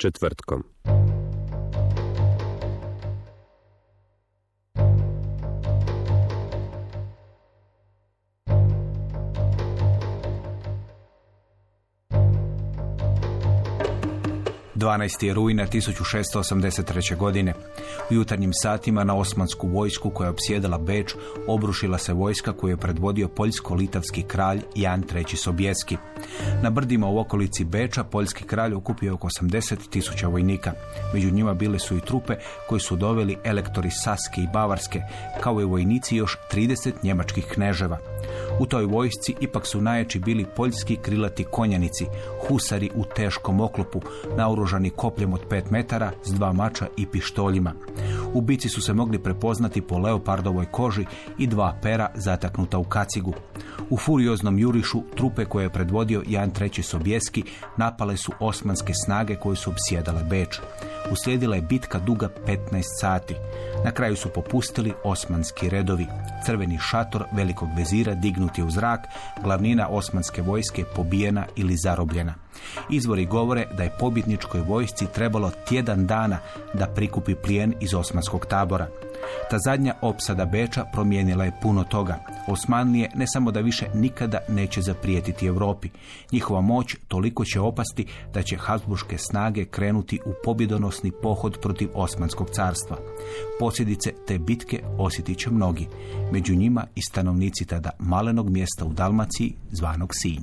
Četvrtkom. Dvanaest je rujna 1683. godine. U jutarnjim satima na osmansku vojsku koja je obsjedala Beč obrušila se vojska koju je predvodio poljsko-litavski kralj Jan III. Sobieski. Na brdima u okolici Beča poljski kralj okupio oko 80 tisuća vojnika. Među njima bile su i trupe koji su doveli elektori Saske i Bavarske, kao i vojnici još 30 njemačkih kneževa. U toj vojsci ipak su najjači bili poljski krilati konjanici, husari u teškom oklopu, naoružani kopljem od 5 metara s dva mača i pištoljima. U bici su se mogli prepoznati po leopardovoj koži i dva pera zataknuta u kacigu. U furioznom jurišu trupe koje je predvodio Jan III. Sobieski napale su osmanske snage koje su obsjedale Beč. Uslijedila je bitka duga 15 sati. Na kraju su popustili osmanski redovi. Crveni šator velikog vezira dignut je u zrak, glavnina osmanske vojske pobijena ili zarobljena. Izvori govore da je pobjedničkoj vojsci trebalo tjedan dana da prikupi plijen iz osmanskog tabora. Ta zadnja opsada Beča promijenila je puno toga. Osmanlije ne samo da više nikada neće zaprijetiti Europi. Njihova moć toliko će opasti da će Habsburške snage krenuti u pobjedonosni pohod protiv Osmanskog carstva. Posljedice te bitke osjetit će mnogi. Među njima i stanovnici tada malenog mjesta u Dalmaciji zvanog Sinj.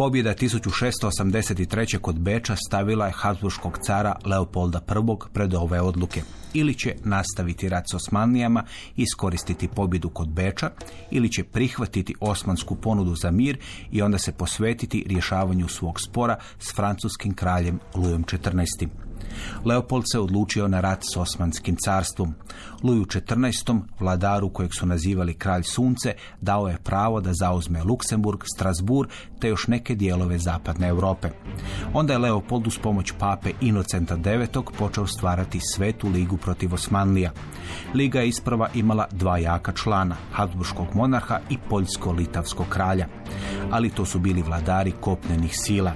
Pobjeda 1683. kod Beča stavila je Habsburškog cara Leopolda I pred ove odluke. Ili će nastaviti rat s Osmanlijama iskoristiti pobjedu kod Beča, ili će prihvatiti osmansku ponudu za mir i onda se posvetiti rješavanju svog spora s francuskim kraljem Lujom XIV. Leopold se odlučio na rat s Osmanskim carstvom. Luju XIV, vladaru kojeg su nazivali kralj sunce, dao je pravo da zauzme Luksemburg, Strasbourg te još neke dijelove zapadne Europe. Onda je Leopold uz pomoć pape Inocenta IX počeo stvarati svetu ligu protiv Osmanlija. Liga je isprava imala dva jaka člana, Habsburškog monarha i poljsko-litavskog kralja. Ali to su bili vladari kopnenih sila.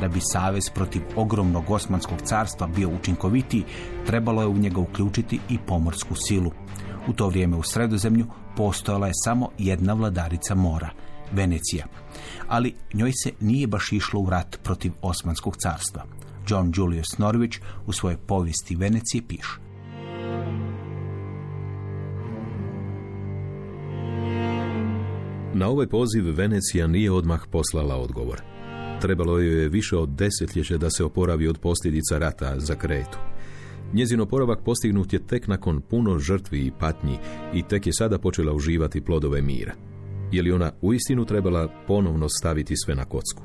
Da bi savez protiv ogromnog osmanskog carstva bio učinkovitiji, trebalo je u njega uključiti i pomorsku silu. U to vrijeme u sredozemlju postojala je samo jedna vladarica mora, Venecija. Ali njoj se nije baš išlo u rat protiv osmanskog carstva. John Julius Norwich u svojoj povijesti Venecije piše. Na ovaj poziv Venecija nije odmah poslala odgovor. Trebalo joj je više od desetljeća da se oporavi od posljedica rata za Kretu. Njezin oporavak postignut je tek nakon puno žrtvi i patnji i tek je sada počela uživati plodove mira. Je li ona uistinu trebala ponovno staviti sve na kocku?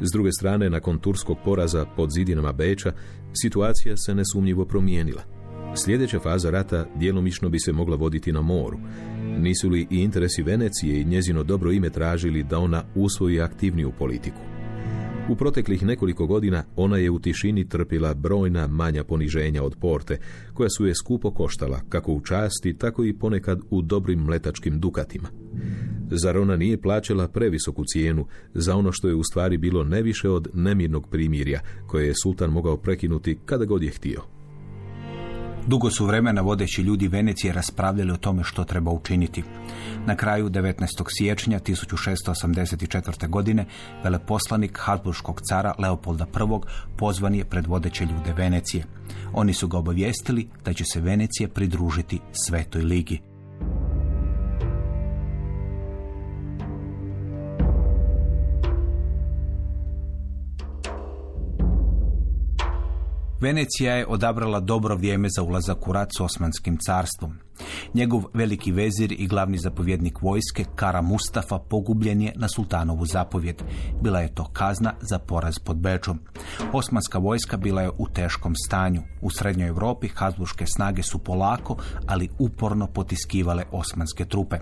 S druge strane, nakon turskog poraza pod zidinama Beča, situacija se nesumnjivo promijenila. Sljedeća faza rata djelomično bi se mogla voditi na moru. Nisu li i interesi Venecije i njezino dobro ime tražili da ona usvoji aktivniju politiku? U proteklih nekoliko godina ona je u tišini trpila brojna manja poniženja od porte, koja su je skupo koštala, kako u časti, tako i ponekad u dobrim mletačkim dukatima. Zar ona nije plaćala previsoku cijenu za ono što je u stvari bilo neviše od nemirnog primirja, koje je sultan mogao prekinuti kada god je htio? Dugo su vremena vodeći ljudi Venecije raspravljali o tome što treba učiniti. Na kraju 19. siječnja 1684. godine veleposlanik Habsburškog cara Leopolda I pozvan je pred vodeće ljude Venecije. Oni su ga obavijestili da će se Venecije pridružiti Svetoj ligi. Venecija je odabrala dobro vrijeme za ulazak u rat s Osmanskim carstvom. Njegov veliki vezir i glavni zapovjednik vojske, Kara Mustafa, pogubljen je na sultanovu zapovjed. Bila je to kazna za poraz pod Bečom. Osmanska vojska bila je u teškom stanju. U srednjoj Europi Habsburške snage su polako, ali uporno potiskivale osmanske trupe.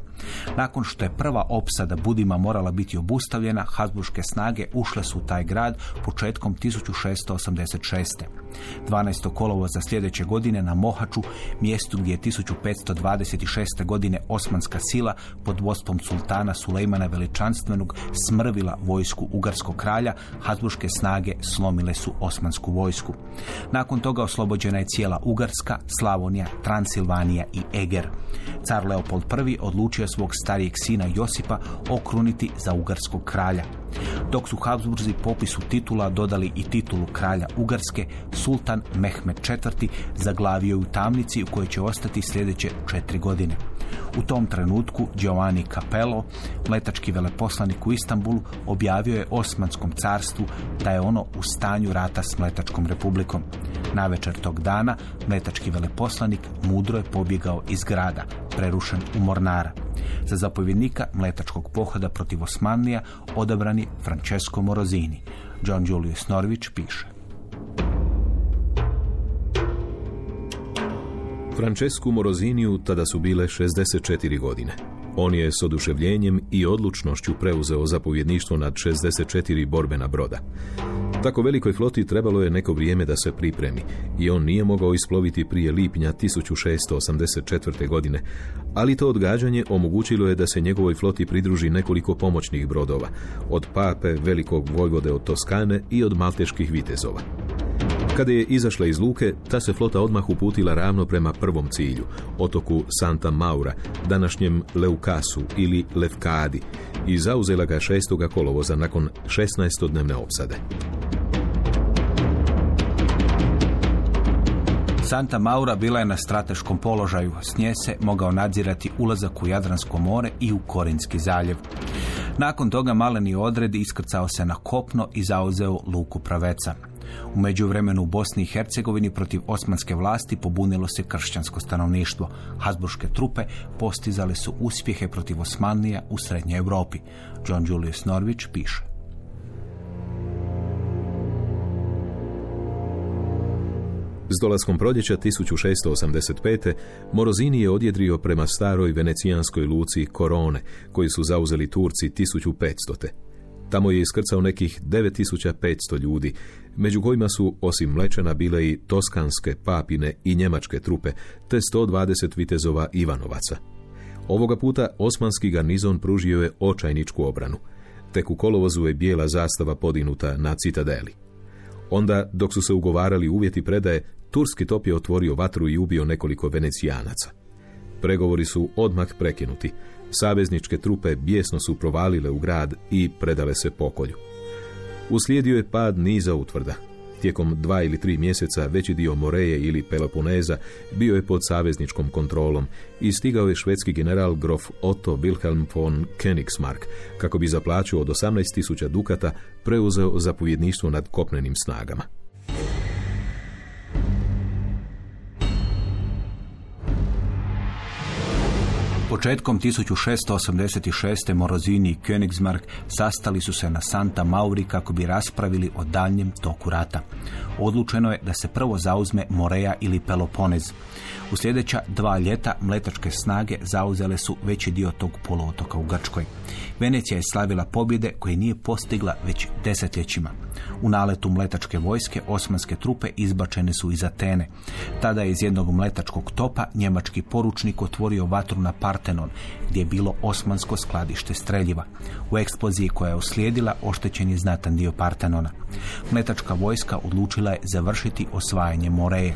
Nakon što je prva opsada Budima morala biti obustavljena, Habsburške snage ušle su u taj grad početkom 1686. 12. kolovo za sljedeće godine na Mohaču, mjestu gdje je 1526. godine osmanska sila pod vodstvom sultana Sulejmana Veličanstvenog smrvila vojsku Ugarskog kralja, Habsburške snage slomile su osmansku vojsku. Nakon toga oslobođena je cijela Ugarska, Slavonija, Transilvanija i Eger. Car Leopold I odlučio svog starijeg sina Josipa okruniti za Ugarskog kralja. Dok su Habsburzi popisu titula dodali i titulu kralja Ugarske, sultan Mehmed IV. zaglavio je u tamnici u kojoj će ostati sljedeće četiri godine. U tom trenutku Giovanni Capello, letački veleposlanik u Istanbulu, objavio je Osmanskom carstvu da je ono u stanju rata s Mletačkom republikom. Na večer tog dana mletački veleposlanik mudro je pobjegao iz grada, prerušen u Mornara. Za zapovjednika mletačkog pohoda protiv Osmanlija odabran je Francesco Morozini. John Julius Norvić piše. Francesku Moroziniju tada su bile 64 godine. On je s oduševljenjem i odlučnošću preuzeo zapovjedništvo nad 64 borbena broda. Tako velikoj floti trebalo je neko vrijeme da se pripremi i on nije mogao isploviti prije lipnja 1684. godine, ali to odgađanje omogućilo je da se njegovoj floti pridruži nekoliko pomoćnih brodova, od Pape, velikog vojvode od Toskane i od malteških vitezova. Kada je izašla iz luke, ta se flota odmah uputila ravno prema prvom cilju, otoku Santa Maura, današnjem Leukasu ili Levkadi, i zauzela ga 6. kolovoza nakon 16-dnevne opsade. Santa Maura bila je na strateškom položaju. S nje se mogao nadzirati ulazak u Jadransko more i u Korinski zaljev. Nakon toga maleni odred iskrcao se na kopno i zauzeo luku praveca. U međuvremenu u Bosni i Hercegovini protiv osmanske vlasti pobunilo se kršćansko stanovništvo. Hasburške trupe postizale su uspjehe protiv Osmanlija u Srednjoj Europi. John Julius Norvić piše. S dolaskom proljeća 1685. Morozini je odjedrio prema staroj venecijanskoj luci Korone, koji su zauzeli Turci 1500. Tamo je iskrcao nekih 9500 ljudi, među kojima su osim Mlečana bile i toskanske, papine i njemačke trupe, te 120 vitezova Ivanovaca. Ovoga puta osmanski garnizon pružio je očajničku obranu. Tek u kolovozu je bijela zastava podinuta na citadeli. Onda, dok su se ugovarali uvjeti predaje, turski top je otvorio vatru i ubio nekoliko venecijanaca. Pregovori su odmah prekinuti. Savezničke trupe bijesno su provalile u grad i predale se pokolju. Uslijedio je pad niza utvrda. Tijekom dva ili tri mjeseca veći dio Moreje ili Peloponeza bio je pod savezničkom kontrolom i stigao je švedski general grof Otto Wilhelm von Königsmark kako bi za plaću od 18.000 dukata preuzeo zapovjedništvo nad kopnenim snagama. Početkom 1686. Morozini i Königsmark sastali su se na Santa Mauri kako bi raspravili o daljnjem toku rata. Odlučeno je da se prvo zauzme Moreja ili Peloponez. U sljedeća dva ljeta mletačke snage zauzele su veći dio tog poluotoka u Grčkoj. Venecija je slavila pobjede koje nije postigla već desetljećima. U naletu mletačke vojske osmanske trupe izbačene su iz Atene. Tada je iz jednog mletačkog topa njemački poručnik otvorio vatru na Partenon, gdje je bilo osmansko skladište streljiva. U eksploziji koja je uslijedila oštećen je znatan dio Partenona. Mletačka vojska odlučila je završiti osvajanje Moreje.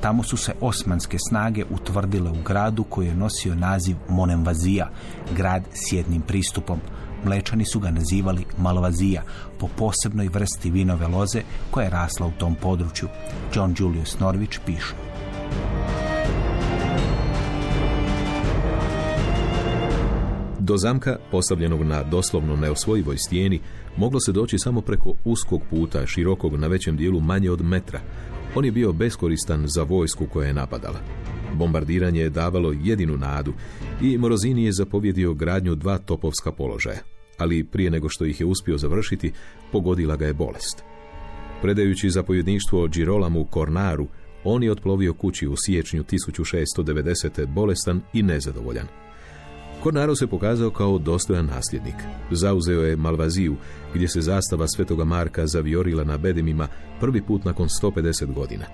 Tamo su se osmanske snage utvrdile u gradu koji je nosio naziv Monemvazija, grad s jednim pristupom. Mlečani su ga nazivali Malvazija po posebnoj vrsti vinove loze koja je rasla u tom području. John Julius Norvić piše. Do zamka, postavljenog na doslovno neosvojivoj stijeni, moglo se doći samo preko uskog puta, širokog na većem dijelu manje od metra. On je bio beskoristan za vojsku koja je napadala. Bombardiranje je davalo jedinu nadu i Morozini je zapovjedio gradnju dva topovska položaja, ali prije nego što ih je uspio završiti, pogodila ga je bolest. Predajući zapovjedništvo Girolamu Kornaru, on je otplovio kući u siječnju 1690. bolestan i nezadovoljan. Kornaro se pokazao kao dostojan nasljednik. Zauzeo je Malvaziju, gdje se zastava Svetoga Marka zaviorila na bedemima prvi put nakon 150 godina.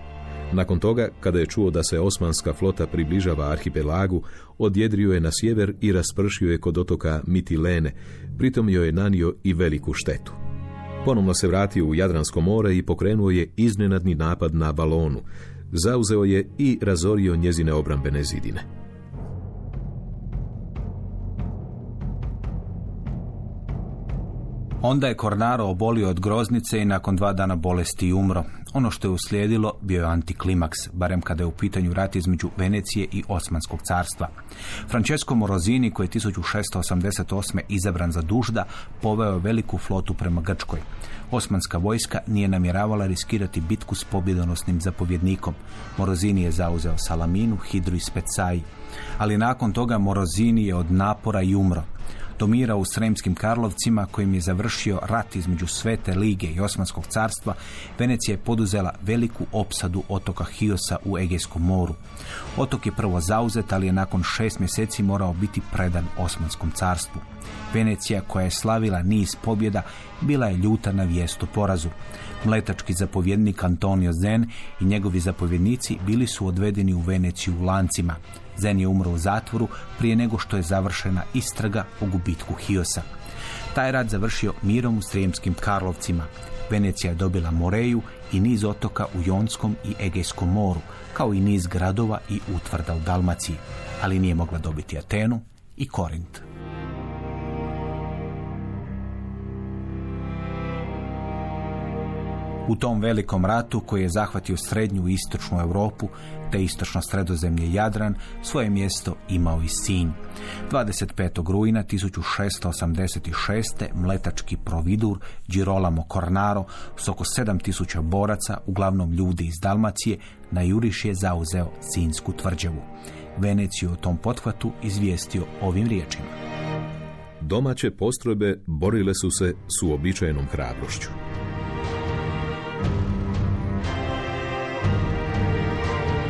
Nakon toga, kada je čuo da se osmanska flota približava arhipelagu, odjedrio je na sjever i raspršio je kod otoka Mitilene, pritom joj je nanio i veliku štetu. Ponovno se vratio u Jadransko more i pokrenuo je iznenadni napad na balonu. Zauzeo je i razorio njezine obrambene zidine. Onda je Kornaro obolio od groznice i nakon dva dana bolesti umro. Ono što je uslijedilo bio je antiklimaks, barem kada je u pitanju rat između Venecije i Osmanskog carstva. Francesco Morozini, koji je 1688. izabran za dužda, poveo je veliku flotu prema Grčkoj. Osmanska vojska nije namjeravala riskirati bitku s pobjedonosnim zapovjednikom. Morozini je zauzeo Salaminu, Hidru i Specaj. Ali nakon toga Morozini je od napora i umro domira u Sremskim Karlovcima kojim je završio rat između Svete Lige i Osmanskog carstva, Venecija je poduzela veliku opsadu otoka Hiosa u Egejskom moru. Otok je prvo zauzet, ali je nakon šest mjeseci morao biti predan Osmanskom carstvu. Venecija, koja je slavila niz pobjeda, bila je ljuta na vijest o porazu. Mletački zapovjednik Antonio Zen i njegovi zapovjednici bili su odvedeni u Veneciju u lancima. Zen je umro u zatvoru prije nego što je završena istraga o gubitku Hiosa. Taj rad završio mirom u Srijemskim Karlovcima. Venecija je dobila Moreju i niz otoka u Jonskom i Egejskom moru, kao i niz gradova i utvrda u Dalmaciji, ali nije mogla dobiti Atenu i Korint. U tom velikom ratu koji je zahvatio srednju i istočnu Europu te istočno sredozemlje Jadran svoje mjesto imao i Sinj. 25. rujna 1686. mletački providur Girolamo Cornaro s oko 7000 boraca, uglavnom ljudi iz Dalmacije, na Juriš je zauzeo Sinjsku tvrđavu. Veneciju o tom pothvatu izvijestio ovim riječima. Domaće postrojbe borile su se s uobičajenom hrabrošću.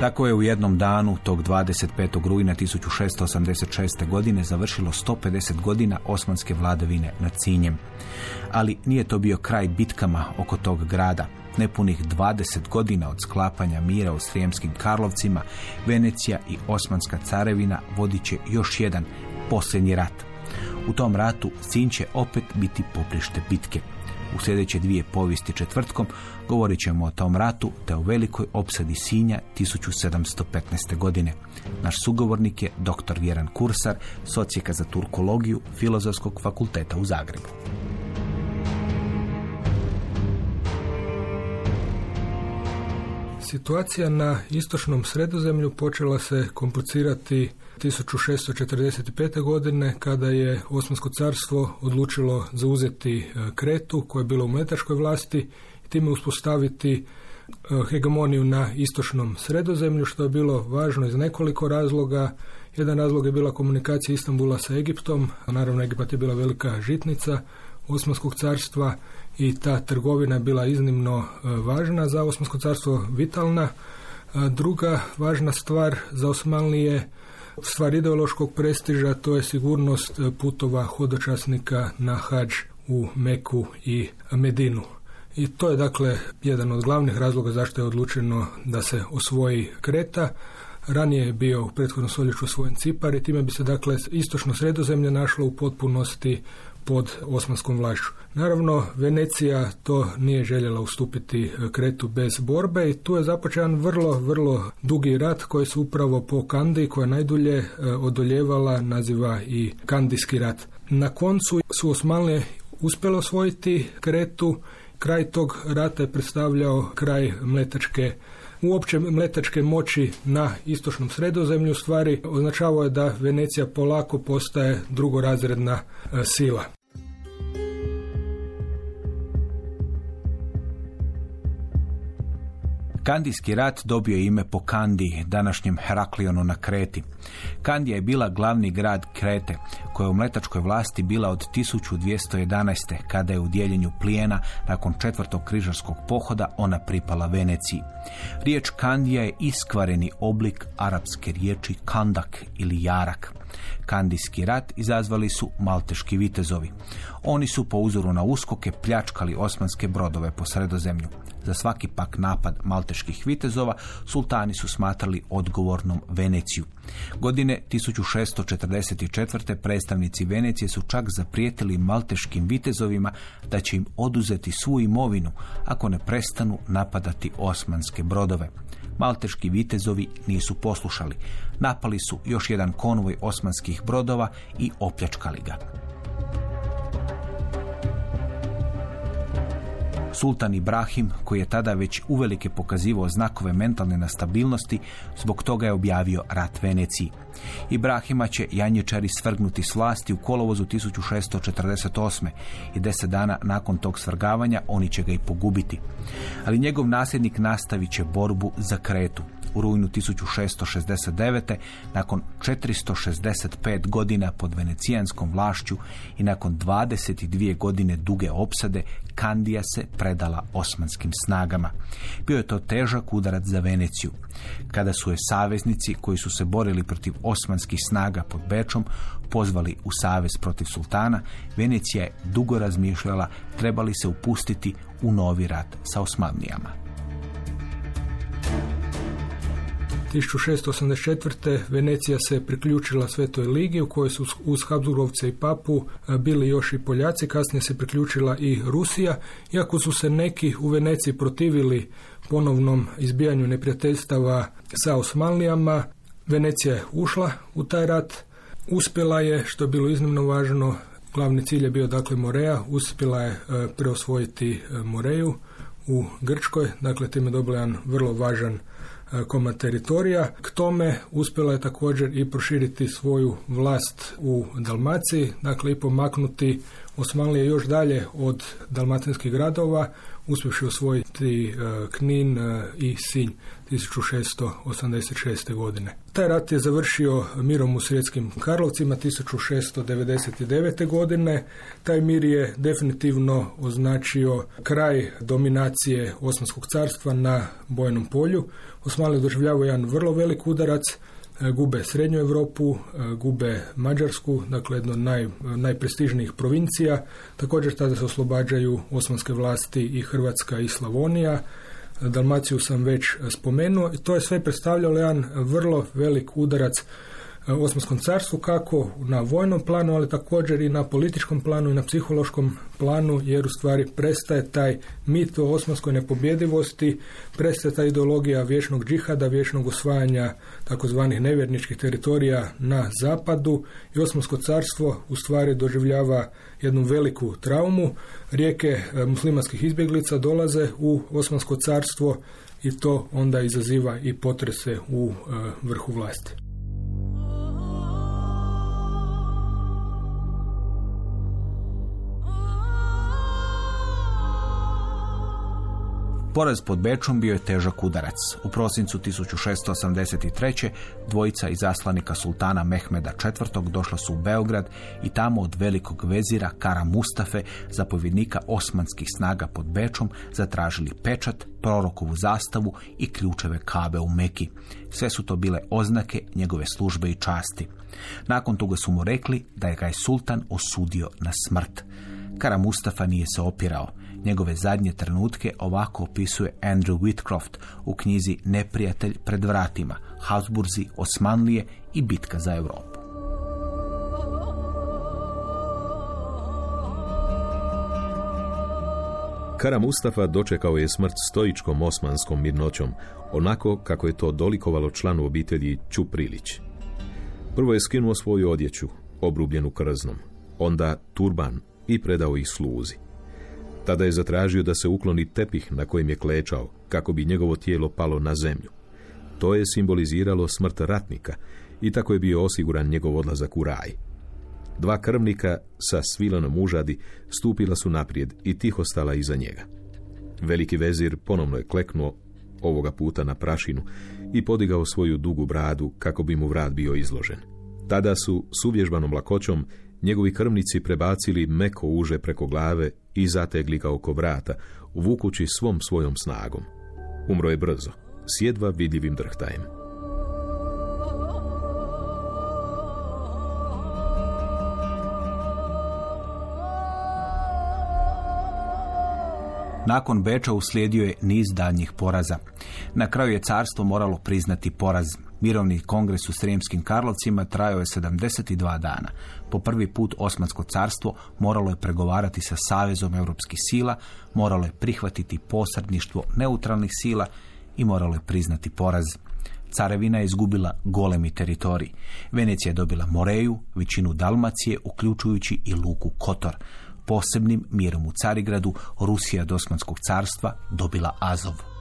Tako je u jednom danu tog 25. rujna 1686. godine završilo 150 godina osmanske vladavine nad Cinjem. Ali nije to bio kraj bitkama oko tog grada. Nepunih 20 godina od sklapanja mira u Srijemskim Karlovcima, Venecija i Osmanska carevina vodit će još jedan posljednji rat. U tom ratu Sinj će opet biti poprište bitke. U sljedeće dvije povijesti četvrtkom govorit ćemo o tom ratu te o velikoj opsadi Sinja 1715. godine. Naš sugovornik je dr. Vjeran Kursar, socijeka za turkologiju Filozofskog fakulteta u Zagrebu. Situacija na istočnom sredozemlju počela se komplicirati 1645. godine kada je Osmansko carstvo odlučilo zauzeti e, Kretu koja je bila u mletačkoj vlasti i time uspostaviti e, hegemoniju na istočnom sredozemlju što je bilo važno iz nekoliko razloga. Jedan razlog je bila komunikacija Istambula sa Egiptom, a naravno Egipat je bila velika žitnica Osmanskog carstva i ta trgovina je bila iznimno e, važna za Osmansko carstvo, vitalna. Druga važna stvar za Osmanlije Stvar ideološkog prestiža to je sigurnost e, putova hodočasnika na hađ u Meku i Medinu. I to je dakle jedan od glavnih razloga zašto je odlučeno da se osvoji Kreta. Ranije je bio u prethodnom stoljeću osvojen Cipar i time bi se dakle istočno sredozemlje našlo u potpunosti pod osmanskom vlašću. Naravno, Venecija to nije željela ustupiti Kretu bez borbe i tu je započeo vrlo, vrlo dugi rat koji se upravo po Kandi, koja najdulje odoljevala, naziva i Kandijski rat. Na koncu su Osmanlije uspjelo osvojiti Kretu, kraj tog rata je predstavljao kraj mletačke uopće mletačke moći na istočnom sredozemlju stvari označavao je da Venecija polako postaje drugorazredna e, sila. Kandijski rat dobio je ime po Kandi, današnjem Heraklionu na Kreti. Kandija je bila glavni grad Krete, koja je u mletačkoj vlasti bila od 1211. kada je u dijeljenju plijena nakon četvrtog križarskog pohoda ona pripala Veneciji. Riječ Kandija je iskvareni oblik arapske riječi kandak ili jarak. Kandijski rat izazvali su malteški vitezovi. Oni su po uzoru na uskoke pljačkali osmanske brodove po sredozemlju. Za svaki pak napad malteških vitezova sultani su smatrali odgovornom Veneciju. Godine 1644. predstavnici Venecije su čak zaprijetili malteškim vitezovima da će im oduzeti svu imovinu ako ne prestanu napadati osmanske brodove. Malteški vitezovi nisu poslušali. Napali su još jedan konvoj osmanskih brodova i opljačkali ga. Sultan Ibrahim, koji je tada već uvelike pokazivao znakove mentalne nastabilnosti, zbog toga je objavio rat Veneciji. Ibrahima će janječari svrgnuti s vlasti u kolovozu 1648. i deset dana nakon tog svrgavanja oni će ga i pogubiti. Ali njegov nasljednik nastavit će borbu za kretu u rujnu 1669. nakon 465 godina pod venecijanskom vlašću i nakon 22 godine duge opsade Kandija se predala osmanskim snagama. Bio je to težak udarac za Veneciju. Kada su je saveznici koji su se borili protiv osmanskih snaga pod Bečom pozvali u savez protiv sultana, Venecija je dugo razmišljala trebali se upustiti u novi rat sa Osmanlijama. 1684. Venecija se priključila Svetoj ligi u kojoj su uz Habsburgovce i Papu bili još i Poljaci, kasnije se priključila i Rusija, iako su se neki u Veneciji protivili ponovnom izbijanju neprijateljstava sa Osmanlijama, Venecija je ušla u taj rat, uspjela je, što je bilo iznimno važno, glavni cilj je bio dakle Moreja, uspjela je preosvojiti Moreju u Grčkoj, dakle time je dobila jedan vrlo važan E, komad teritorija. K tome uspjela je također i proširiti svoju vlast u Dalmaciji, dakle i pomaknuti Osmanlije još dalje od dalmatinskih gradova, uspjevši osvojiti e, Knin e, i Sinj 1686. godine. Taj rat je završio mirom u Svjetskim Karlovcima 1699. godine. Taj mir je definitivno označio kraj dominacije Osmanskog carstva na bojnom polju. Osmanli doživljavaju jedan vrlo velik udarac, e, gube Srednju Europu, e, gube Mađarsku, dakle jedno naj, najprestižnijih provincija. Također tada se oslobađaju osmanske vlasti i Hrvatska i Slavonija. Dalmaciju sam već spomenuo i to je sve predstavljalo jedan vrlo velik udarac E, Osmanskom carstvu kako na vojnom planu, ali također i na političkom planu i na psihološkom planu, jer u stvari prestaje taj mit o osmanskoj nepobjedivosti, prestaje ta ideologija vječnog džihada, vječnog osvajanja takozvanih nevjerničkih teritorija na zapadu i Osmansko carstvo u stvari doživljava jednu veliku traumu. Rijeke e, muslimanskih izbjeglica dolaze u Osmansko carstvo i to onda izaziva i potrese u e, vrhu vlasti. Poraz pod Bečom bio je težak udarac. U prosincu 1683. dvojica izaslanika sultana Mehmeda IV. došla su u Beograd i tamo od velikog vezira Kara Mustafe, zapovjednika osmanskih snaga pod Bečom, zatražili pečat, prorokovu zastavu i ključeve kabe u Meki. Sve su to bile oznake njegove službe i časti. Nakon toga su mu rekli da je ga je sultan osudio na smrt. Kara Mustafa nije se opirao. Njegove zadnje trenutke ovako opisuje Andrew Whitcroft u knjizi Neprijatelj pred vratima, Habsburzi, Osmanlije i bitka za Europu. Kara Mustafa dočekao je smrt stoičkom osmanskom mirnoćom, onako kako je to dolikovalo članu obitelji Čuprilić. Prvo je skinuo svoju odjeću, obrubljenu krznom, onda turban i predao ih sluzi. Tada je zatražio da se ukloni tepih na kojem je klečao, kako bi njegovo tijelo palo na zemlju. To je simboliziralo smrt ratnika i tako je bio osiguran njegov odlazak u raj. Dva krvnika sa svilanom užadi stupila su naprijed i tiho stala iza njega. Veliki vezir ponovno je kleknuo, ovoga puta na prašinu, i podigao svoju dugu bradu kako bi mu vrat bio izložen. Tada su, s uvježbanom lakoćom, njegovi krvnici prebacili meko uže preko glave i zategli ga oko vrata, vukući svom svojom snagom. Umro je brzo, s jedva vidljivim drhtajem. Nakon Beča uslijedio je niz daljnjih poraza. Na kraju je carstvo moralo priznati poraz. Mirovni kongres u Srijemskim Karlovcima trajao je 72 dana. Po prvi put Osmansko carstvo moralo je pregovarati sa Savezom europskih sila, moralo je prihvatiti posredništvo neutralnih sila i moralo je priznati poraz. Carevina je izgubila golemi teritorij. Venecija je dobila Moreju, većinu Dalmacije, uključujući i luku Kotor. Posebnim mirom u Carigradu Rusija od Osmanskog carstva dobila Azov.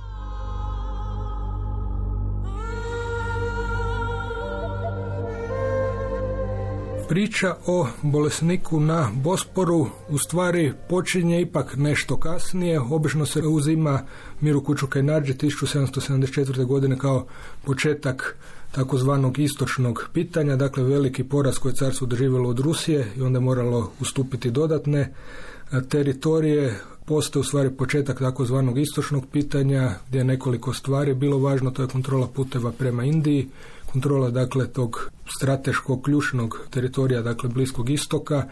Priča o bolesniku na Bosporu u stvari počinje ipak nešto kasnije. Obično se uzima Miru Kuču Kajnarđe 1774. godine kao početak takozvanog istočnog pitanja, dakle veliki poraz koje je carstvo doživjelo od Rusije i onda je moralo ustupiti dodatne teritorije. Postoje u stvari početak takozvanog istočnog pitanja gdje je nekoliko stvari bilo važno, to je kontrola puteva prema Indiji, kontrola dakle tog strateškog ključnog teritorija dakle bliskog istoka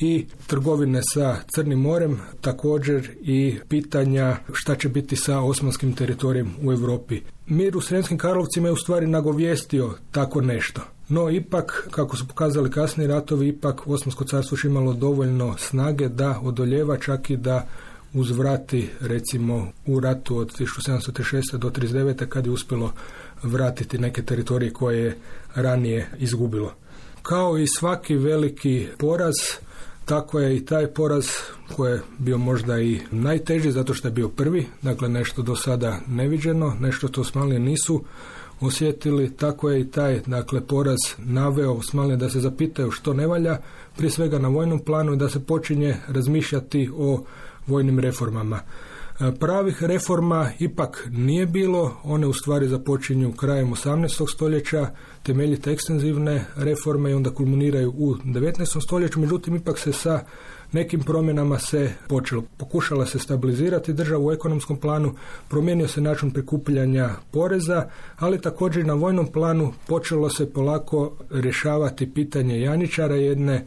i trgovine sa Crnim morem, također i pitanja šta će biti sa osmanskim teritorijem u Europi. Mir u Sremskim Karlovcima je u stvari nagovijestio tako nešto. No ipak, kako su pokazali kasni ratovi, ipak Osmansko carstvo je imalo dovoljno snage da odoljeva čak i da uzvrati recimo u ratu od 1736. do 39. kad je uspjelo vratiti neke teritorije koje je ranije izgubilo. Kao i svaki veliki poraz, tako je i taj poraz koji je bio možda i najteži zato što je bio prvi, dakle nešto do sada neviđeno, nešto to Osmanlije nisu osjetili, tako je i taj dakle poraz naveo Osmanlije da se zapitaju što ne valja, prije svega na vojnom planu i da se počinje razmišljati o vojnim reformama. E, pravih reforma ipak nije bilo, one u stvari započinju krajem 18. stoljeća, temeljite ekstenzivne reforme i onda kulminiraju u 19. stoljeću, međutim ipak se sa nekim promjenama se počelo. Pokušala se stabilizirati država u ekonomskom planu, promijenio se način prikupljanja poreza, ali također na vojnom planu počelo se polako rješavati pitanje Janičara, jedne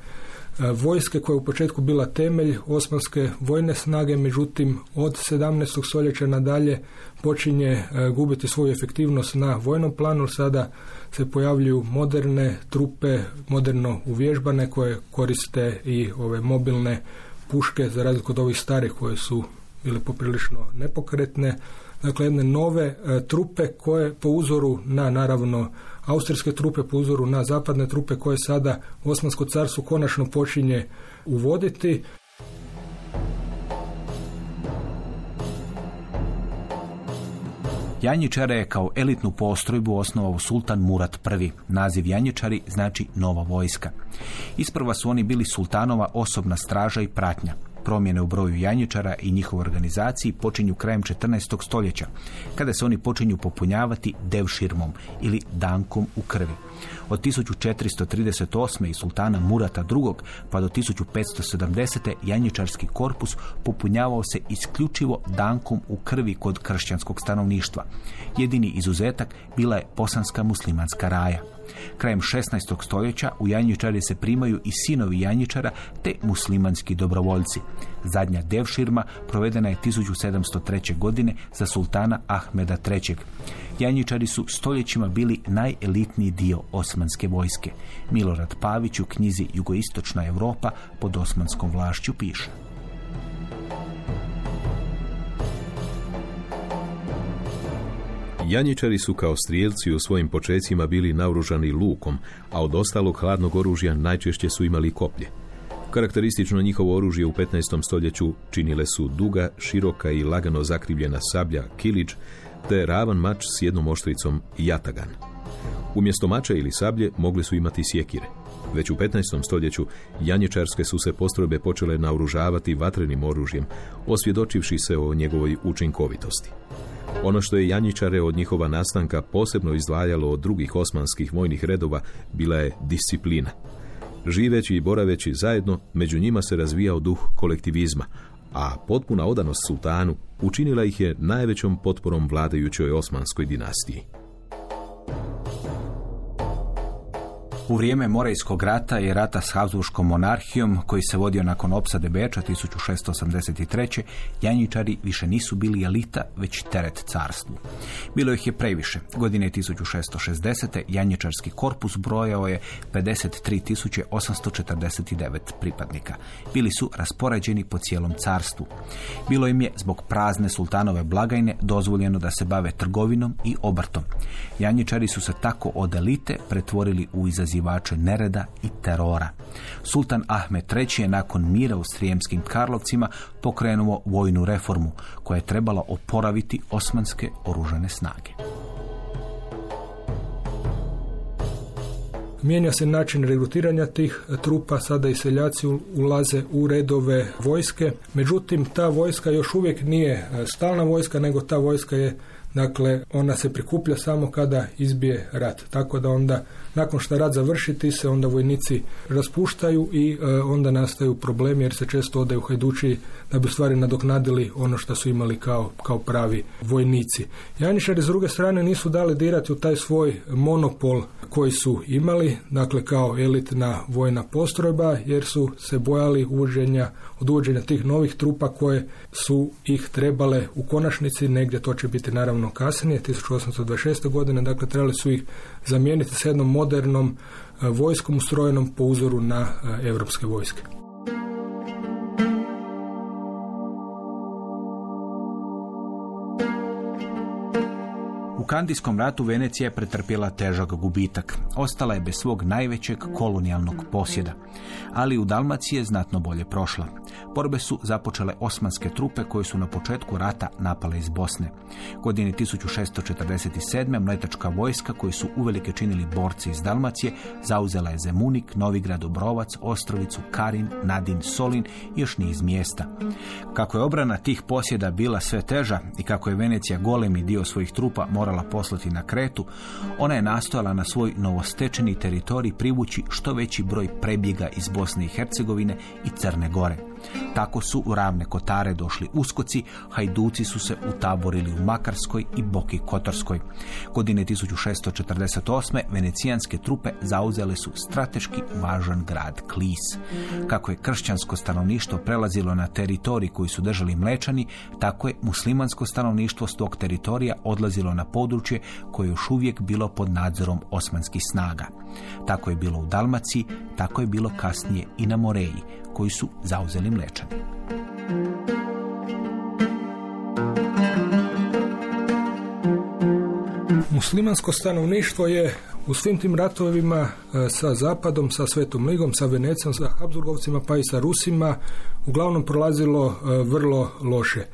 vojske koja je u početku bila temelj osmanske vojne snage, međutim od 17. stoljeća nadalje počinje e, gubiti svoju efektivnost na vojnom planu. Sada se pojavljuju moderne trupe, moderno uvježbane koje koriste i ove mobilne puške za razliku od ovih starih koje su bile poprilično nepokretne. Dakle, jedne nove e, trupe koje po uzoru na naravno austrijske trupe po uzoru na zapadne trupe koje sada Osmansko carstvo konačno počinje uvoditi. Janjičare je kao elitnu postrojbu osnovao sultan Murat I. Naziv Janjičari znači nova vojska. Isprva su oni bili sultanova osobna straža i pratnja. Promjene u broju janjičara i njihovoj organizaciji počinju krajem 14. stoljeća, kada se oni počinju popunjavati devširmom ili dankom u krvi. Od 1438. i sultana Murata II. pa do 1570. janjičarski korpus popunjavao se isključivo dankom u krvi kod kršćanskog stanovništva. Jedini izuzetak bila je bosanska muslimanska raja. Krajem 16. stoljeća u Janjičari se primaju i sinovi Janjičara te muslimanski dobrovoljci. Zadnja devširma provedena je 1703. godine za sultana Ahmeda III. Janjičari su stoljećima bili najelitniji dio osmanske vojske. Milorad Pavić u knjizi Jugoistočna Europa pod osmanskom vlašću piše. Janjičari su kao strijelci u svojim počecima bili naoružani lukom, a od ostalog hladnog oružja najčešće su imali koplje. Karakteristično njihovo oružje u 15. stoljeću činile su duga, široka i lagano zakrivljena sablja, kilić, te ravan mač s jednom oštricom jatagan. Umjesto mača ili sablje mogli su imati sjekire. Već u 15. stoljeću janječarske su se postrojbe počele naoružavati vatrenim oružjem, osvjedočivši se o njegovoj učinkovitosti. Ono što je Janjičare od njihova nastanka posebno izdvajalo od drugih osmanskih vojnih redova bila je disciplina. Živeći i boraveći zajedno, među njima se razvijao duh kolektivizma, a potpuna odanost sultanu učinila ih je najvećom potporom vladajućoj osmanskoj dinastiji. U vrijeme Morejskog rata i rata s Habsburškom monarhijom, koji se vodio nakon opsade Beča 1683. Janjičari više nisu bili elita, već teret carstvu. Bilo ih je previše. Godine 1660. Janjičarski korpus brojao je 53.849 pripadnika. Bili su raspoređeni po cijelom carstvu. Bilo im je zbog prazne sultanove blagajne dozvoljeno da se bave trgovinom i obrtom. Janjičari su se tako od elite pretvorili u izazivače nereda i terora. Sultan Ahmed III je nakon mira u Strijemskim Karlovcima pokrenuo vojnu reformu koja je trebala oporaviti osmanske oružane snage. Mijenja se način regrutiranja tih trupa, sada i seljaci ulaze u redove vojske. Međutim, ta vojska još uvijek nije stalna vojska, nego ta vojska je, dakle, ona se prikuplja samo kada izbije rat. Tako da onda nakon što rat završiti se onda vojnici raspuštaju i e, onda nastaju problemi jer se često odaju hajduči da bi stvari nadoknadili ono što su imali kao, kao pravi vojnici. Janišari s druge strane nisu dali dirati u taj svoj monopol koji su imali, dakle kao elitna vojna postrojba jer su se bojali uvođenja, od uvođenja tih novih trupa koje su ih trebale u konačnici, negdje to će biti naravno kasnije, 1826. godine, dakle trebali su ih zamijeniti s jednom modernom e, vojskom ustrojenom po uzoru na europske vojske. U Kandijskom ratu Venecija je pretrpjela težak gubitak. Ostala je bez svog najvećeg kolonijalnog posjeda. Ali u Dalmaciji je znatno bolje prošla. Borbe su započele osmanske trupe koje su na početku rata napale iz Bosne. Godine 1647. mletačka vojska koju su uvelike činili borci iz Dalmacije zauzela je Zemunik, Novigrad, Obrovac, Ostrovicu, Karin, Nadin, Solin i još niz mjesta. Kako je obrana tih posjeda bila sve teža i kako je Venecija golemi dio svojih trupa morala poslati na Kretu, ona je nastojala na svoj novostečeni teritorij privući što veći broj prebjega iz Bosne i Hercegovine i Crne Gore. Tako su u ravne kotare došli uskoci, hajduci su se utaborili u Makarskoj i Boki Kotorskoj. Godine 1648. venecijanske trupe zauzele su strateški važan grad Klis. Kako je kršćansko stanovništvo prelazilo na teritorij koji su držali mlečani, tako je muslimansko stanovništvo s tog teritorija odlazilo na područje koje je još uvijek bilo pod nadzorom osmanskih snaga. Tako je bilo u Dalmaciji, tako je bilo kasnije i na Moreji, koji su zauzeli mlečani. Muslimansko stanovništvo je u svim tim ratovima e, sa Zapadom, sa Svetom Ligom, sa Venecijom, sa Habsburgovcima pa i sa Rusima uglavnom prolazilo e, vrlo loše.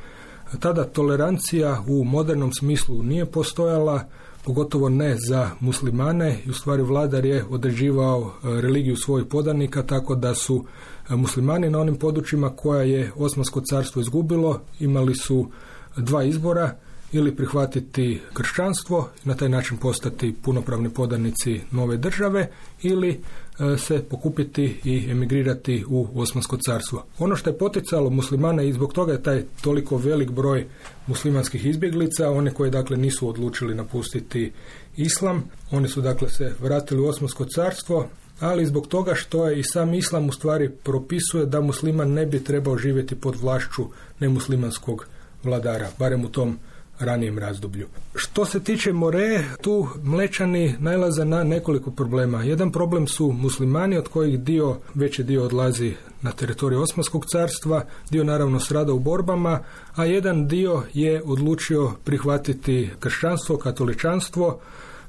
Tada tolerancija u modernom smislu nije postojala, pogotovo ne za muslimane i u stvari vladar je određivao e, religiju svojih podanika tako da su muslimani na onim područjima koja je Osmansko carstvo izgubilo imali su dva izbora ili prihvatiti kršćanstvo i na taj način postati punopravni podanici nove države ili e, se pokupiti i emigrirati u Osmansko carstvo. Ono što je poticalo muslimane i zbog toga je taj toliko velik broj muslimanskih izbjeglica, one koje dakle nisu odlučili napustiti islam, oni su dakle se vratili u Osmansko carstvo, ali zbog toga što je i sam islam u stvari propisuje da musliman ne bi trebao živjeti pod vlašću nemuslimanskog vladara, barem u tom ranijem razdoblju. Što se tiče More, tu mlečani najlaze na nekoliko problema. Jedan problem su muslimani od kojih dio, veći dio odlazi na teritoriju Osmanskog carstva, dio naravno srada u borbama, a jedan dio je odlučio prihvatiti kršćanstvo, katoličanstvo,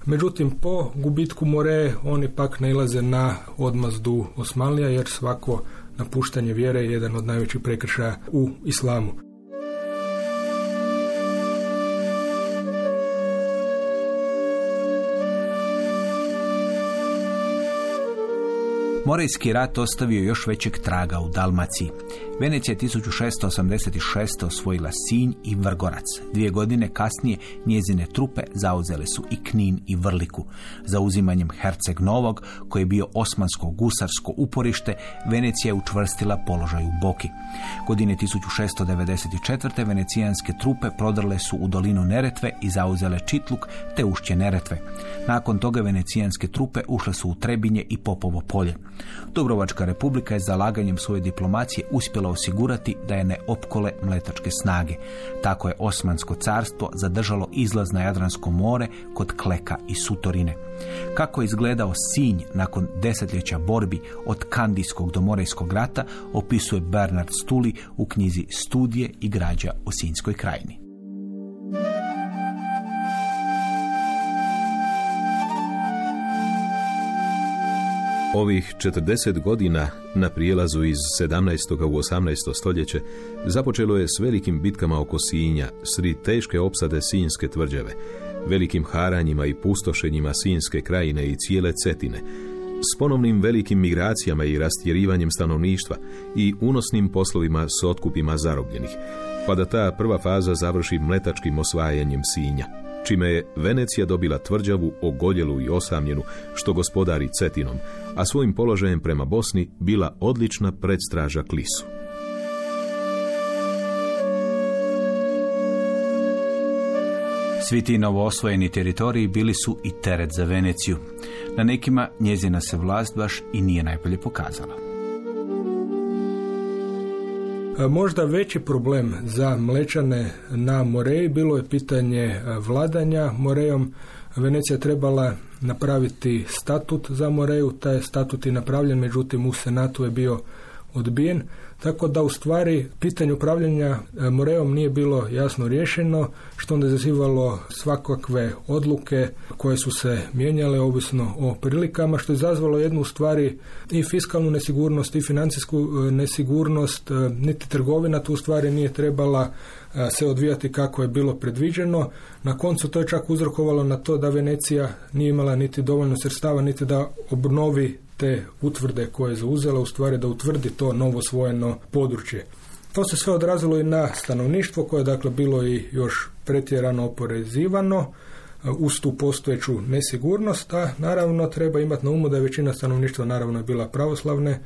Međutim, po gubitku More oni pak nailaze na odmazdu Osmanlija jer svako napuštanje vjere je jedan od najvećih prekršaja u islamu. Morejski rat ostavio još većeg traga u Dalmaciji. Venecija je 1686. osvojila Sinj i Vrgorac. Dvije godine kasnije njezine trupe zauzele su i Knin i Vrliku. Za uzimanjem Herceg Novog, koji je bio osmansko gusarsko uporište, Venecija je učvrstila položaj u Boki. Godine 1694. venecijanske trupe prodrle su u dolinu Neretve i zauzele Čitluk te ušće Neretve. Nakon toga venecijanske trupe ušle su u Trebinje i Popovo polje. Dubrovačka republika je zalaganjem svoje diplomacije uspjela osigurati da je ne opkole mletačke snage. Tako je Osmansko carstvo zadržalo izlaz na Jadransko more kod Kleka i Sutorine. Kako je izgledao Sinj nakon desetljeća borbi od Kandijskog do Morejskog rata opisuje Bernard Stuli u knjizi Studije i građa o Sinjskoj krajini. Ovih 40 godina na prijelazu iz 17. u 18. stoljeće započelo je s velikim bitkama oko Sinja, sri teške opsade Sinjske tvrđave, velikim haranjima i pustošenjima Sinjske krajine i cijele Cetine, s ponovnim velikim migracijama i rastjerivanjem stanovništva i unosnim poslovima s otkupima zarobljenih, pa da ta prva faza završi mletačkim osvajanjem Sinja čime je Venecija dobila tvrđavu, ogoljelu i osamljenu, što gospodari Cetinom, a svojim položajem prema Bosni bila odlična predstraža Klisu. Svi ti novoosvojeni teritoriji bili su i teret za Veneciju. Na nekima njezina se vlast baš i nije najbolje pokazala. E, možda veći problem za mlečane na Moreji bilo je pitanje e, vladanja Morejom. Venecija trebala napraviti statut za Moreju, taj statut je napravljen, međutim u Senatu je bio odbijen. Tako da u stvari pitanje upravljanja e, Morejom nije bilo jasno riješeno, što onda izazivalo svakakve odluke koje su se mijenjale ovisno o prilikama, što je izazvalo jednu stvari i fiskalnu nesigurnost i financijsku e, nesigurnost, e, niti trgovina tu stvari nije trebala se odvijati kako je bilo predviđeno. Na koncu to je čak uzrokovalo na to da Venecija nije imala niti dovoljno sredstava, niti da obnovi te utvrde koje je zauzela, u stvari da utvrdi to novo svojeno područje. To se sve odrazilo i na stanovništvo koje je dakle bilo i još pretjerano oporezivano uh, uz tu postojeću nesigurnost, a naravno treba imati na umu da je većina stanovništva naravno bila pravoslavne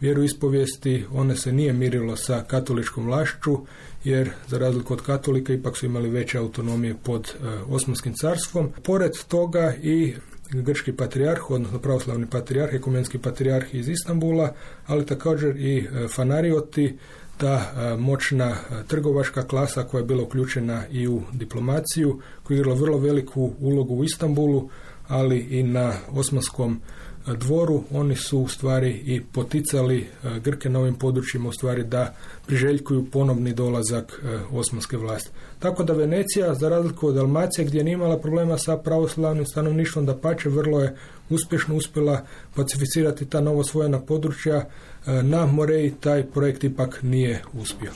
vjeroispovijesti, one se nije mirilo sa katoličkom vlašću, jer za razliku od katolika ipak su imali veće autonomije pod uh, Osmanskim carstvom. Pored toga i grčki patrijarh, odnosno pravoslavni patrijarh, ekumenski patrijarh iz Istambula, ali također i e, fanarioti, ta e, moćna e, trgovačka klasa koja je bila uključena i u diplomaciju, koja je igrala vrlo veliku ulogu u Istanbulu, ali i na osmanskom dvoru, oni su u stvari i poticali e, Grke na ovim područjima u stvari da priželjkuju ponovni dolazak e, osmanske vlasti. Tako da Venecija, za razliku od Dalmacije gdje nije imala problema sa pravoslavnim stanovništvom, da pače vrlo je uspješno uspjela pacificirati ta novo svojena područja, e, na Moreji taj projekt ipak nije uspio.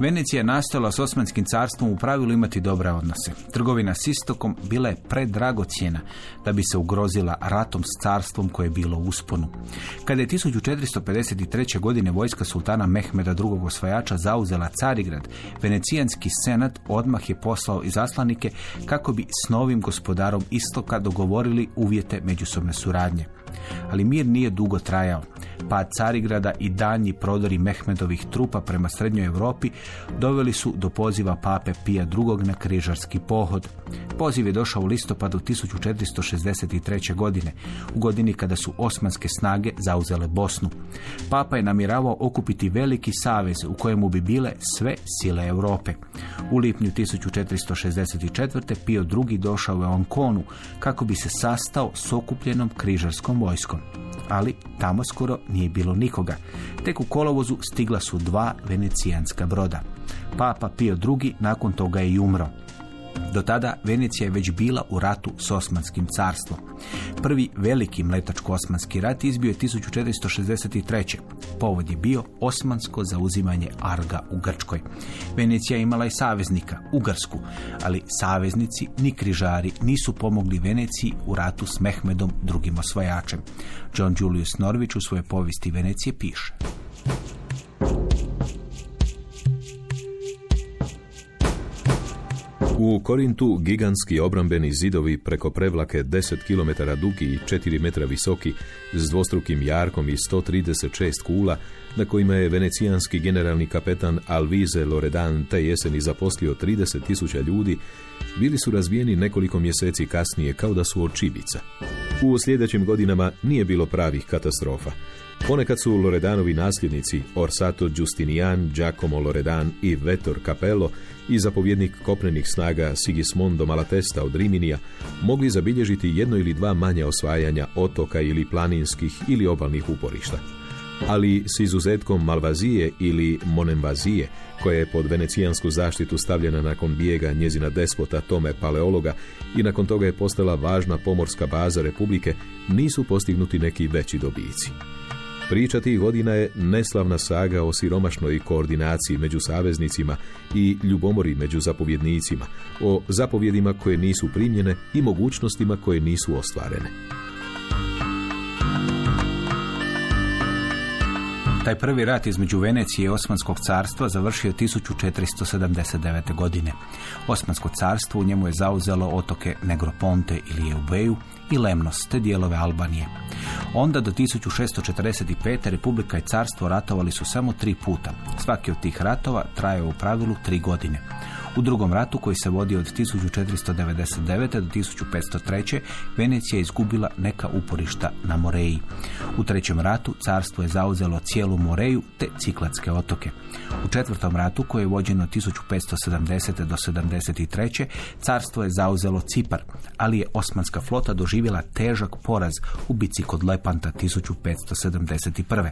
Venecija je nastojala s Osmanskim carstvom u pravilu imati dobre odnose. Trgovina s istokom bila je predragocjena da bi se ugrozila ratom s carstvom koje je bilo u usponu. Kada je 1453. godine vojska sultana Mehmeda II. osvajača zauzela Carigrad, venecijanski senat odmah je poslao izaslanike kako bi s novim gospodarom istoka dogovorili uvjete međusobne suradnje. Ali mir nije dugo trajao. Pad Carigrada i danji prodori Mehmedovih trupa prema srednjoj Europi doveli su do poziva pape Pija II. na križarski pohod. Poziv je došao u listopadu 1463. godine, u godini kada su osmanske snage zauzele Bosnu. Papa je namjeravao okupiti veliki savez u kojemu bi bile sve sile Europe. U lipnju 1464. Pio II. došao je u Anconu kako bi se sastao s okupljenom križarskom vojskom. Ali tamo skoro nije bilo nikoga. Tek u kolovozu stigla su dva venecijanska broda. Papa Pio II. nakon toga je i umro. Do tada Venecija je već bila u ratu s Osmanskim carstvom. Prvi veliki mletačko-osmanski rat izbio je 1463. Povod je bio osmansko zauzimanje Arga u Grčkoj. Venecija imala i saveznika, Ugarsku, ali saveznici ni križari nisu pomogli Veneciji u ratu s Mehmedom drugim osvajačem. John Julius Norvić u svojoj povijesti Venecije piše. U Korintu gigantski obrambeni zidovi preko prevlake 10 km dugi i 4 metra visoki s dvostrukim jarkom i 136 kula na kojima je venecijanski generalni kapetan Alvize Loredan te jeseni zaposlio 30.000 ljudi, bili su razvijeni nekoliko mjeseci kasnije kao da su od čibica. U sljedećim godinama nije bilo pravih katastrofa. Ponekad su Loredanovi nasljednici Orsato Giustinian, Giacomo Loredan i Vetor Capello i zapovjednik kopnenih snaga Sigismondo Malatesta od Riminija mogli zabilježiti jedno ili dva manja osvajanja otoka ili planinskih ili obalnih uporišta. Ali s izuzetkom Malvazije ili Monemvazije, koja je pod venecijansku zaštitu stavljena nakon bijega njezina despota Tome Paleologa i nakon toga je postala važna pomorska baza Republike, nisu postignuti neki veći dobici. Priča tih godina je neslavna saga o siromašnoj koordinaciji među saveznicima i ljubomori među zapovjednicima, o zapovjedima koje nisu primljene i mogućnostima koje nisu ostvarene. Taj prvi rat između Venecije i Osmanskog carstva završio 1479. godine. Osmansko carstvo u njemu je zauzelo otoke Negroponte ili Eubeju i Lemnos, te dijelove Albanije. Onda do 1645. Republika i carstvo ratovali su samo tri puta. Svaki od tih ratova trajao u pravilu tri godine. U drugom ratu koji se vodio od 1499. do 1503. Venecija izgubila neka uporišta na Moreji. U trećem ratu carstvo je zauzelo cijelu Moreju te Ciklatske otoke. U četvrtom ratu koji je vođen od 1570. do 73. carstvo je zauzelo Cipar, ali je osmanska flota doživjela težak poraz u bici kod Lepanta 1571.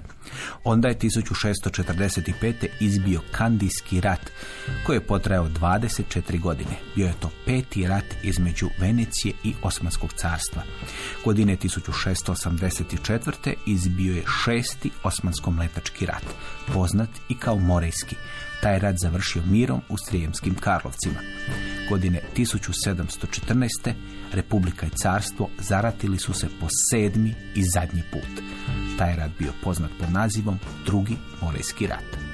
Onda je 1645. izbio Kandijski rat koji je potrajao 24 godine. Bio je to peti rat između Venecije i Osmanskog carstva. Godine 1684. izbio je šesti osmansko-mletački rat, poznat i kao Morejski. Taj rat završio mirom u Strijemskim Karlovcima. Godine 1714. Republika i carstvo zaratili su se po sedmi i zadnji put. Taj rat bio poznat pod nazivom Drugi Morejski rat.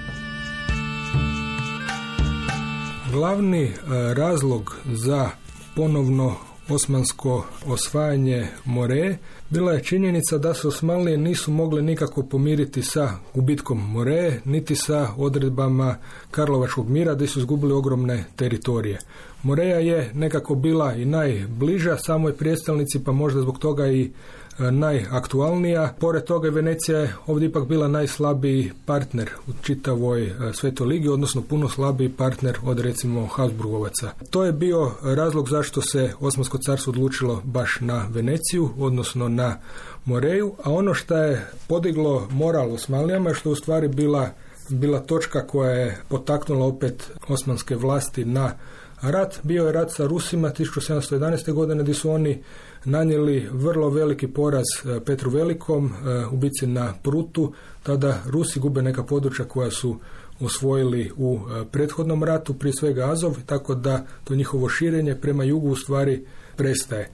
Glavni e, razlog za ponovno osmansko osvajanje More bila je činjenica da se Osmanlije nisu mogle nikako pomiriti sa gubitkom More, niti sa odredbama Karlovačkog mira gdje su izgubili ogromne teritorije. Moreja je nekako bila i najbliža samoj prijestolnici, pa možda zbog toga i najaktualnija. Pored toga Venecija je ovdje ipak bila najslabiji partner u čitavoj e, svetoj ligi, odnosno puno slabiji partner od recimo Habsburgovaca. To je bio razlog zašto se Osmansko carstvo odlučilo baš na Veneciju, odnosno na Moreju, a ono što je podiglo moral Osmanlijama, što je u stvari bila bila točka koja je potaknula opet osmanske vlasti na rat. Bio je rat sa Rusima 1711. godine gdje su oni nanijeli vrlo veliki poraz e, Petru Velikom e, u bici na Prutu. Tada Rusi gube neka područja koja su osvojili u e, prethodnom ratu, prije svega Azov, tako da to njihovo širenje prema jugu u stvari prestaje.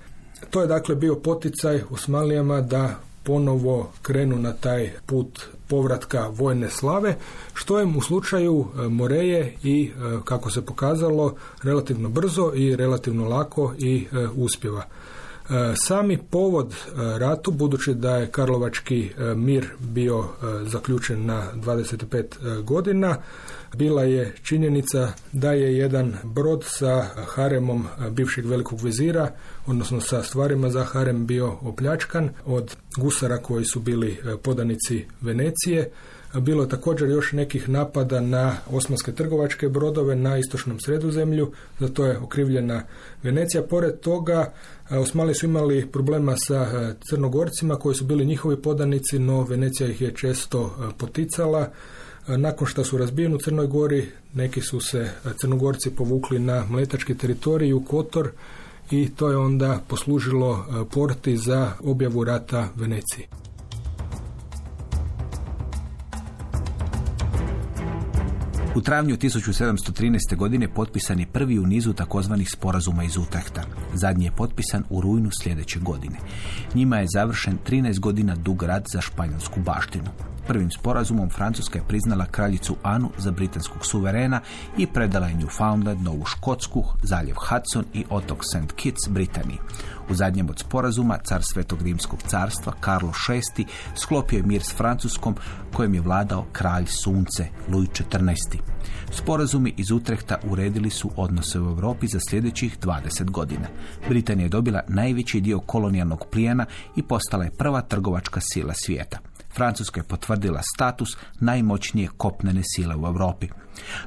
To je dakle bio poticaj Osmanlijama da ponovo krenu na taj put povratka vojne slave, što je u slučaju Moreje i, kako se pokazalo, relativno brzo i relativno lako i uspjeva. Sami povod ratu, budući da je Karlovački mir bio zaključen na 25 godina, bila je činjenica da je jedan brod sa haremom bivšeg velikog vezira, odnosno sa stvarima za harem bio opljačkan od gusara koji su bili podanici Venecije. Bilo je također još nekih napada na osmanske trgovačke brodove na istočnom sredozemlju, za to je okrivljena Venecija. Pored toga, Osmali su imali problema sa crnogorcima koji su bili njihovi podanici, no Venecija ih je često poticala. Nakon što su razbijeni u Crnoj Gori, neki su se crnogorci povukli na mletački teritorij u Kotor i to je onda poslužilo porti za objavu rata Veneciji. U travnju 1713. godine potpisan je prvi u nizu takozvanih sporazuma iz Utrehta. Zadnji je potpisan u rujnu sljedeće godine. Njima je završen 13 godina dug rad za španjolsku baštinu. Prvim sporazumom Francuska je priznala kraljicu Anu za britanskog suverena i predala je Newfoundland, Novu Škotsku, zaljev Hudson i otok St. Kitts Britaniji. U zadnjem od sporazuma car Svetog Rimskog carstva Karlo VI sklopio je mir s Francuskom kojem je vladao kralj sunce Louis XIV. Sporazumi iz Utrehta uredili su odnose u Europi za sljedećih 20 godina. Britanija je dobila najveći dio kolonijalnog plijena i postala je prva trgovačka sila svijeta. Francuska je potvrdila status najmoćnije kopnene sile u Europi.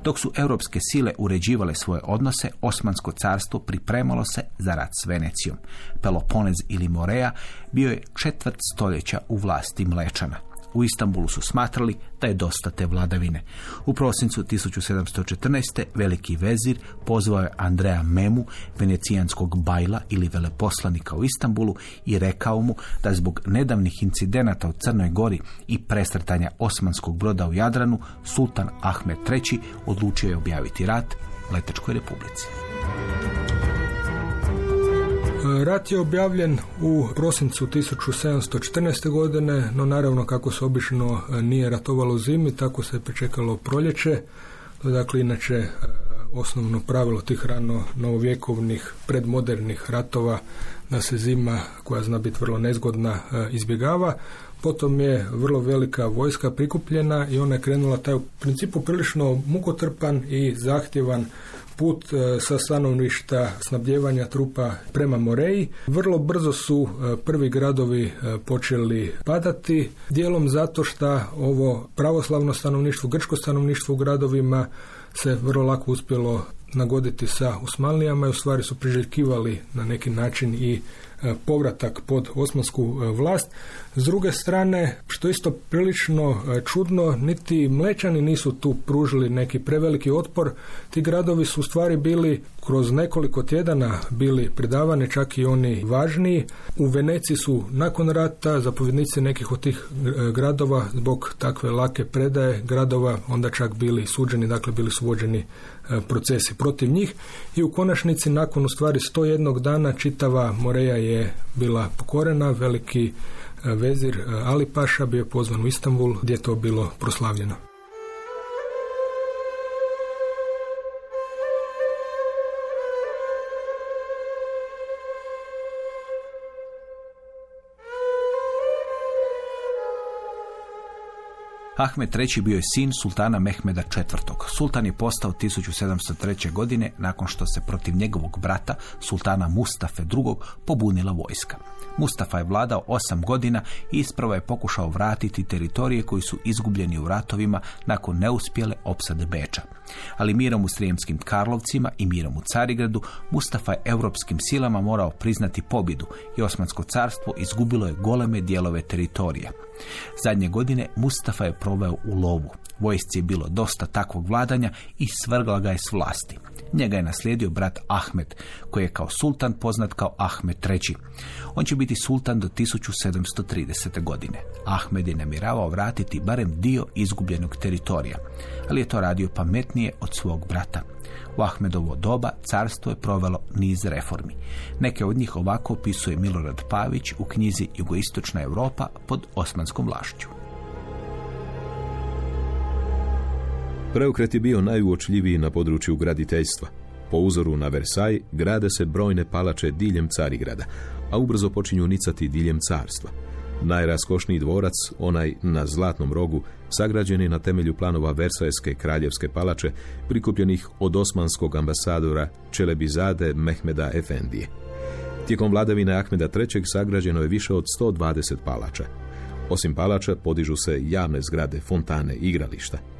Dok su europske sile uređivale svoje odnose, Osmansko carstvo pripremalo se za rat s Venecijom. Peloponez ili Morea bio je četvrt stoljeća u vlasti Mlečana. U Istanbulu su smatrali da je dosta te vladavine. U prosincu 1714. veliki vezir pozvao je Andreja Memu, venecijanskog bajla ili veleposlanika u Istanbulu i rekao mu da zbog nedavnih incidenata u Crnoj Gori i presretanja osmanskog broda u Jadranu, sultan Ahmed III odlučio je objaviti rat Letečkoj republici. Rat je objavljen u prosincu 1714. godine, no naravno kako se obično e, nije ratovalo zimi, tako se je pričekalo proljeće. To dakle inače e, osnovno pravilo tih rano novovjekovnih predmodernih ratova da se zima koja zna biti vrlo nezgodna e, izbjegava. Potom je vrlo velika vojska prikupljena i ona je krenula taj u principu prilično mukotrpan i zahtjevan put e, sa stanovišta snabdjevanja trupa prema Moreji. Vrlo brzo su e, prvi gradovi e, počeli padati, dijelom zato što ovo pravoslavno stanovništvo, grčko stanovništvo u gradovima se vrlo lako uspjelo nagoditi sa Usmanlijama i u stvari su priželjkivali na neki način i povratak pod osmansku vlast. S druge strane, što isto prilično e, čudno, niti mlečani nisu tu pružili neki preveliki otpor. Ti gradovi su u stvari bili kroz nekoliko tjedana bili predavani, čak i oni važniji. U Veneciji su nakon rata zapovjednici nekih od tih e, gradova zbog takve lake predaje gradova onda čak bili suđeni, dakle bili su vođeni e, procesi protiv njih i u konačnici nakon u stvari 101 dana čitava Moreja je bila pokorena, veliki vezir Ali Paša bio pozvan u Istanbul gdje je to bilo proslavljeno. Ahmed III. bio je sin sultana Mehmeda IV. Sultan je postao 1703. godine nakon što se protiv njegovog brata, sultana Mustafe II. pobunila vojska. Mustafa je vladao osam godina i ispravo je pokušao vratiti teritorije koji su izgubljeni u ratovima nakon neuspjele opsade Beča. Ali mirom u Srijemskim Karlovcima i mirom u Carigradu Mustafa je europskim silama morao priznati pobjedu i Osmansko carstvo izgubilo je goleme dijelove teritorija. Zadnje godine Mustafa je proveo u lovu. Vojsci je bilo dosta takvog vladanja i svrgla ga je s vlasti. Njega je naslijedio brat Ahmed, koji je kao sultan poznat kao Ahmed III. On će biti sultan do 1730. godine. Ahmed je namjeravao vratiti barem dio izgubljenog teritorija, ali je to radio pametnije od svog brata. U Ahmedovo doba carstvo je provelo niz reformi. Neke od njih ovako opisuje Milorad Pavić u knjizi Jugoistočna Europa pod osmanskom vlašću. Preokret je bio najuočljiviji na području graditeljstva. Po uzoru na Versaj grade se brojne palače diljem Carigrada. a ubrzo počinju nicati diljem carstva. Najraskošniji dvorac, onaj na Zlatnom rogu, sagrađen je na temelju planova Versajske kraljevske palače, prikupljenih od osmanskog ambasadora Čelebizade Mehmeda Efendije. Tijekom vladavine Ahmeda III. sagrađeno je više od 120 palača. Osim palača podižu se javne zgrade, fontane, igrališta.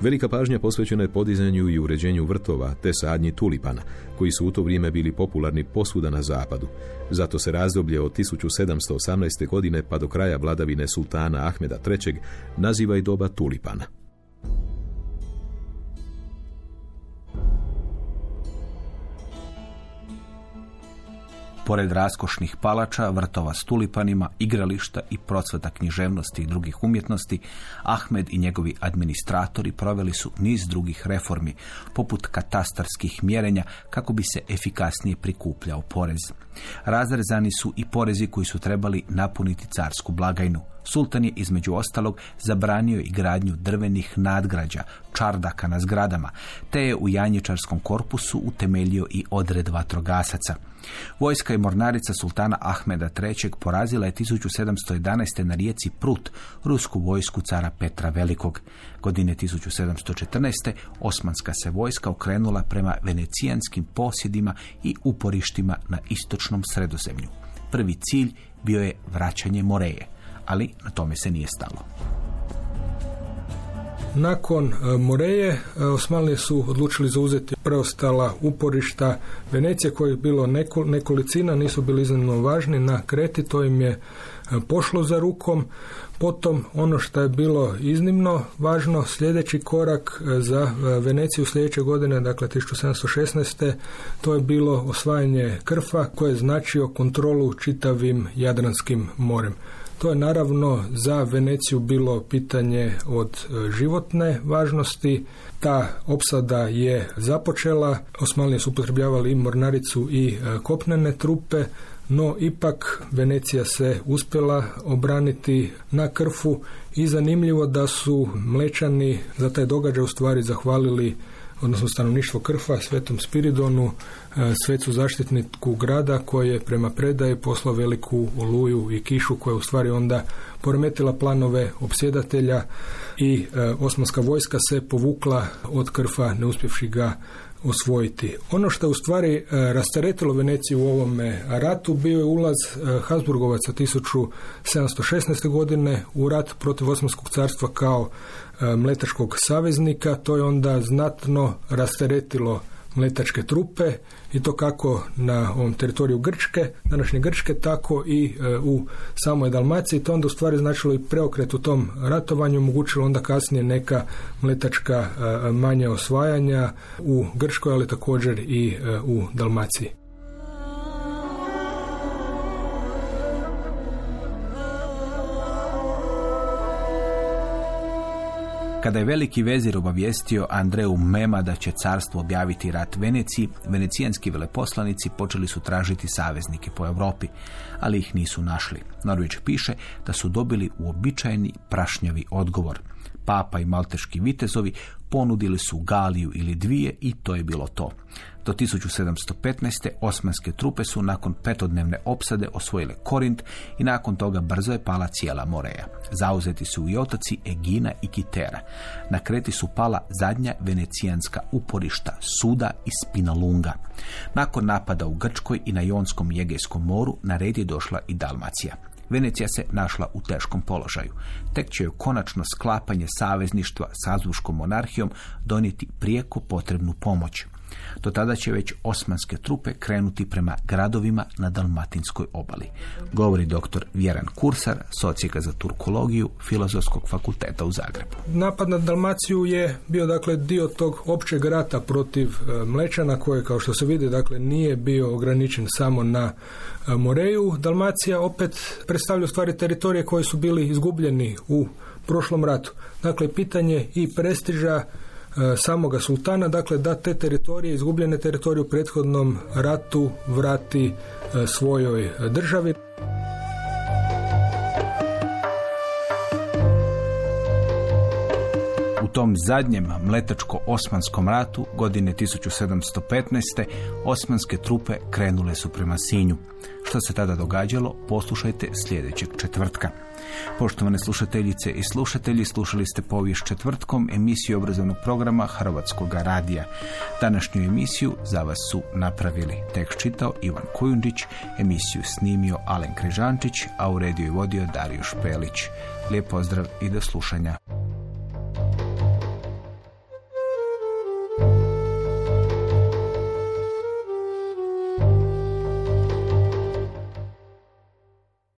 Velika pažnja posvećena je podizanju i uređenju vrtova te sadnji tulipana, koji su u to vrijeme bili popularni posvuda na zapadu. Zato se razdoblje od 1718. godine pa do kraja vladavine sultana Ahmeda III. naziva i doba tulipana. Pored raskošnih palača, vrtova s tulipanima, igrališta i procvata književnosti i drugih umjetnosti, Ahmed i njegovi administratori proveli su niz drugih reformi, poput katastarskih mjerenja kako bi se efikasnije prikupljao porez. Razrezani su i porezi koji su trebali napuniti carsku blagajnu. Sultan je između ostalog zabranio i gradnju drvenih nadgrađa, čardaka na zgradama, te je u janjičarskom korpusu utemeljio i odred vatrogasaca. Vojska i mornarica sultana Ahmeda III. porazila je 1711. na rijeci Prut rusku vojsku cara Petra Velikog. Godine 1714. osmanska se vojska okrenula prema venecijanskim posjedima i uporištima na istočnom sredozemlju. Prvi cilj bio je vraćanje Moreje, ali na tome se nije stalo. Nakon e, Moreje, e, Osmanlije su odlučili zauzeti preostala uporišta Venecije koje je bilo nekolicina, nisu bili iznimno važni na Kreti, to im je e, pošlo za rukom. Potom ono što je bilo iznimno važno, sljedeći korak za Veneciju sljedeće godine, dakle 1716. to je bilo osvajanje Krfa koje je značio kontrolu čitavim Jadranskim morem. To je naravno za Veneciju bilo pitanje od e, životne važnosti. Ta opsada je započela, Osmanlije su upotrebljavali i mornaricu i e, kopnene trupe, no ipak Venecija se uspjela obraniti na krfu i zanimljivo da su mlečani za taj događaj u stvari zahvalili odnosno stanovništvo Krfa, Svetom Spiridonu, e, svecu zaštitniku grada koji je prema predaji poslao veliku oluju i kišu koja je u stvari onda poremetila planove opsjedatelja i e, osmanska vojska se povukla od Krfa ne ga osvojiti. Ono što je u stvari e, rasteretilo Veneciju u ovome ratu bio je ulaz Habsburgovaca 1716. godine u rat protiv Osmanskog carstva kao E, mletačkog saveznika, to je onda znatno rasteretilo mletačke trupe i to kako na ovom teritoriju Grčke, današnje Grčke, tako i e, u samoj Dalmaciji. To onda u stvari značilo i preokret u tom ratovanju, omogućilo onda kasnije neka mletačka e, manja osvajanja u Grčkoj, ali također i u Dalmaciji. Kada je veliki vezir obavijestio Andreju Mema da će carstvo objaviti rat Veneciji, venecijanski veleposlanici počeli su tražiti saveznike po Europi, ali ih nisu našli. Norvić piše da su dobili uobičajeni prašnjavi odgovor. Papa i malteški vitezovi ponudili su Galiju ili dvije i to je bilo to. Do 1715. osmanske trupe su nakon petodnevne opsade osvojile Korint i nakon toga brzo je pala cijela Moreja. Zauzeti su i otoci Egina i Kitera. Na Kreti su pala zadnja venecijanska uporišta Suda i Spinalunga. Nakon napada u Grčkoj i na Jonskom i Egejskom moru na red je došla i Dalmacija. Venecija se našla u teškom položaju. Tek će joj konačno sklapanje savezništva s Azbuškom monarhijom donijeti prijeko potrebnu pomoć. Do tada će već osmanske trupe krenuti prema gradovima na Dalmatinskoj obali. Govori dr. Vjeran Kursar, socijeka za turkologiju Filozofskog fakulteta u Zagrebu. Napad na Dalmaciju je bio dakle dio tog općeg rata protiv e, Mlečana koje kao što se vidi dakle nije bio ograničen samo na e, Moreju. Dalmacija opet predstavlja stvari teritorije koje su bili izgubljeni u prošlom ratu. Dakle, pitanje i prestiža samoga sultana, dakle da te teritorije, izgubljene teritorije u prethodnom ratu vrati e, svojoj državi. tom zadnjem mletačko-osmanskom ratu godine 1715. osmanske trupe krenule su prema Sinju. Što se tada događalo, poslušajte sljedećeg četvrtka. Poštovane slušateljice i slušatelji, slušali ste povijest četvrtkom emisiju obrazovnog programa Hrvatskog radija. Današnju emisiju za vas su napravili tekst čitao Ivan Kujundžić, emisiju snimio Alen Križančić, a u rediju i vodio Dario Špelić. Lijep pozdrav i do slušanja.